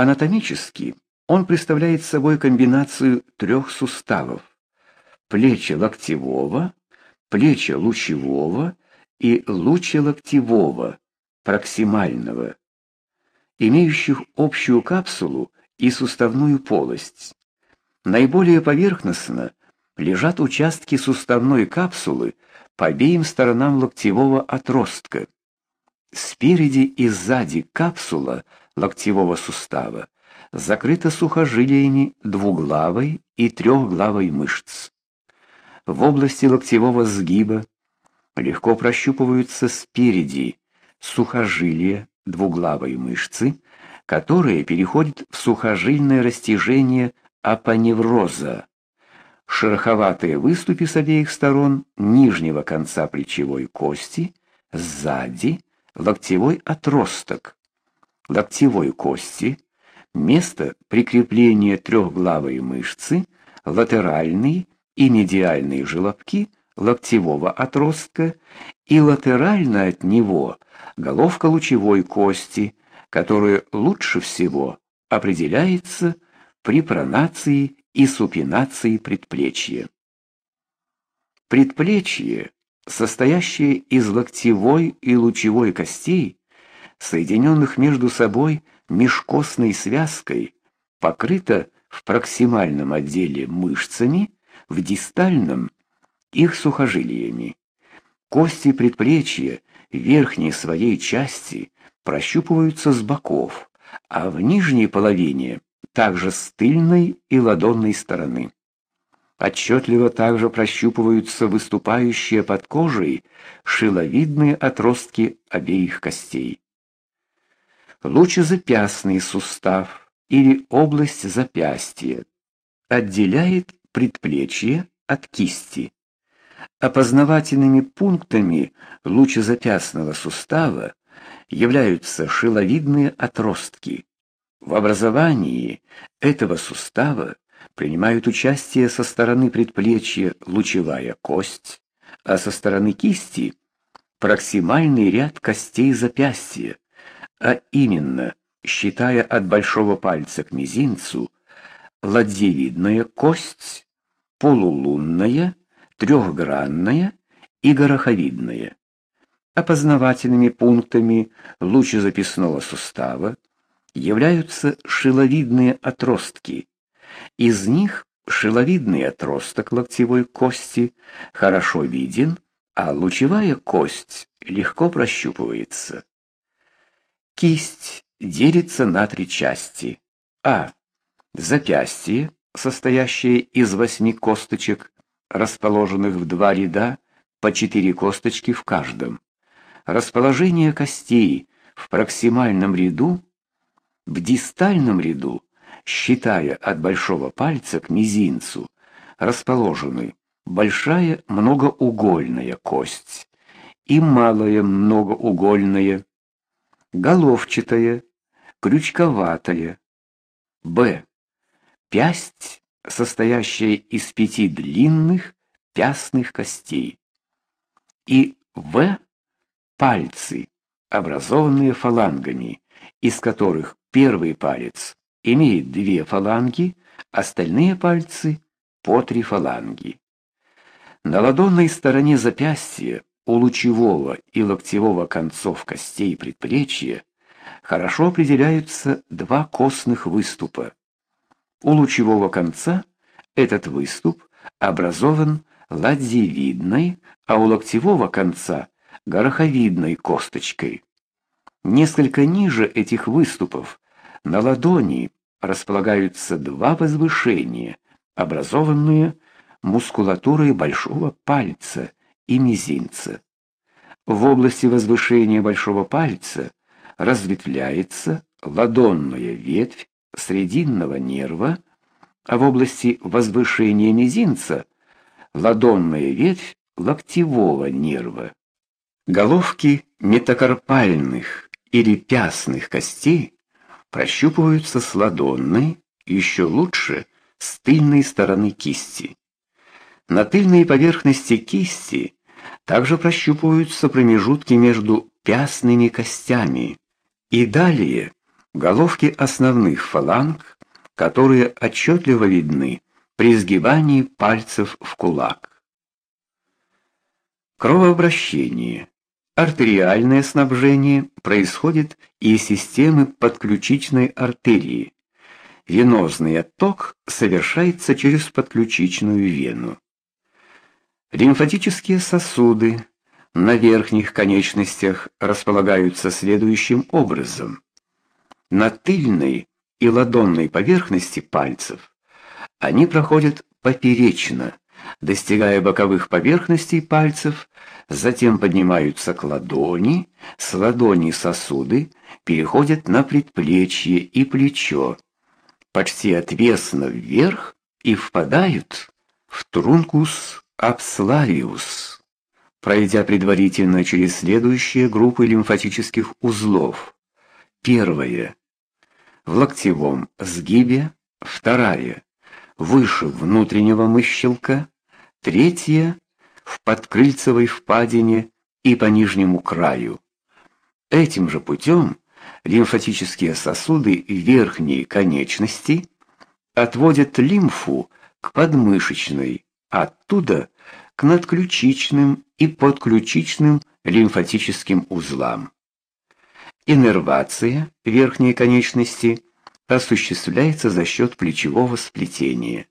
Анатомически он представляет собой комбинацию трех суставов: плечи локтевого, плечи лучевого и лучелоктевого, проксимального, имеющих общую капсулу и суставную полость. Наиболее поверхностно лежат участки суставной капсулы по обеим сторонам локтевого отростка. Спереди и сзади капсула локтевого сустава закрыта сухожилиями двуглавой и трехглавой мышц. В области локтевого сгиба легко прощупываются спереди сухожилия двуглавой мышцы, которые переходят в сухожильное растяжение апоневроза. Шероховатые выступы с обеих сторон нижнего конца плечевой кости, сзади локтевой отросток локтевой кости, место прикрепления трехглавой мышцы, латеральные и медиальные желобки локтевого отростка и латерально от него головка лучевой кости, которая лучше всего определяется при пронации и супинации предплечья. Предплечье, состоящее из локтевой и лучевой костей, соединенных между собой межкостной связкой, покрыто в проксимальном отделе мышцами, в дистальном их сухожилиями. Кости предплечья верхней своей части прощупываются с боков, а в нижней половине также с тыльной и ладонной стороны. Отчетливо также прощупываются выступающие под кожей шиловидные отростки обеих костей лучезапястный сустав или область запястья, отделяет предплечье от кисти. Опознавательными пунктами лучезапястного сустава являются шиловидные отростки. В образовании этого сустава принимают участие со стороны предплечья лучевая кость, а со стороны кисти проксимальный ряд костей запястья, а именно, считая от большого пальца к мизинцу, ладьевидная кость, полулунная, трехгранная и гороховидная. Опознавательными пунктами лучезаписного сустава являются шиловидные отростки. Из них шиловидный отросток локтевой кости хорошо виден, а лучевая кость легко прощупывается. Кисть делится на три части. А. Запястье, состоящее из восьми косточек, расположенных в два ряда, по четыре косточки в каждом. Расположение костей в проксимальном ряду, в дистальном ряду, считая от большого пальца к мизинцу, расположены большая многоугольная кость и малая многоугольная головчатая, крючковатая. Б. Пясть, состоящая из пяти длинных пястных костей. И В. Пальцы, образованные фалангами, из которых первый палец имеет две фаланги, остальные пальцы по три фаланги. На ладонной стороне запястья у лучевого и локтевого концов костей предплечья хорошо определяются два костных выступа. У лучевого конца этот выступ образован ладьевидной, а у локтевого конца гороховидной косточкой. Несколько ниже этих выступов на ладони располагаются два возвышения, образованные мускулатурой большого пальца и мизинца. В области возвышения большого пальца разветвляется ладонная ветвь срединного нерва, а в области возвышения мизинца ладонная ветвь локтевого нерва. Головки метакарпальных или пястных костей прощупываются с ладонной, еще лучше с тыльной стороны кисти. На тыльной поверхности кисти также прощупываются промежутки между пястными костями. И далее головки основных фаланг, которые отчетливо видны при сгибании пальцев в кулак. Кровообращение. Артериальное снабжение происходит из системы подключичной артерии. Венозный отток совершается через подключичную вену. Лимфатические сосуды на верхних конечностях располагаются следующим образом. На тыльной и ладонной поверхности пальцев они проходят поперечно, достигая боковых поверхностей пальцев, затем поднимаются к ладони, с ладони сосуды переходят на предплечье и плечо, почти отвесно вверх и впадают в трункус абслариус, пройдя предварительно через следующие группы лимфатических узлов. Первая в локтевом сгибе, вторая выше внутреннего мыщелка, третья в подкрыльцевой впадине и по нижнему краю. Этим же путем лимфатические сосуды верхней конечности отводят лимфу к подмышечной, оттуда к надключичным и подключичным лимфатическим узлам. Иннервация верхней конечности осуществляется за счет плечевого сплетения.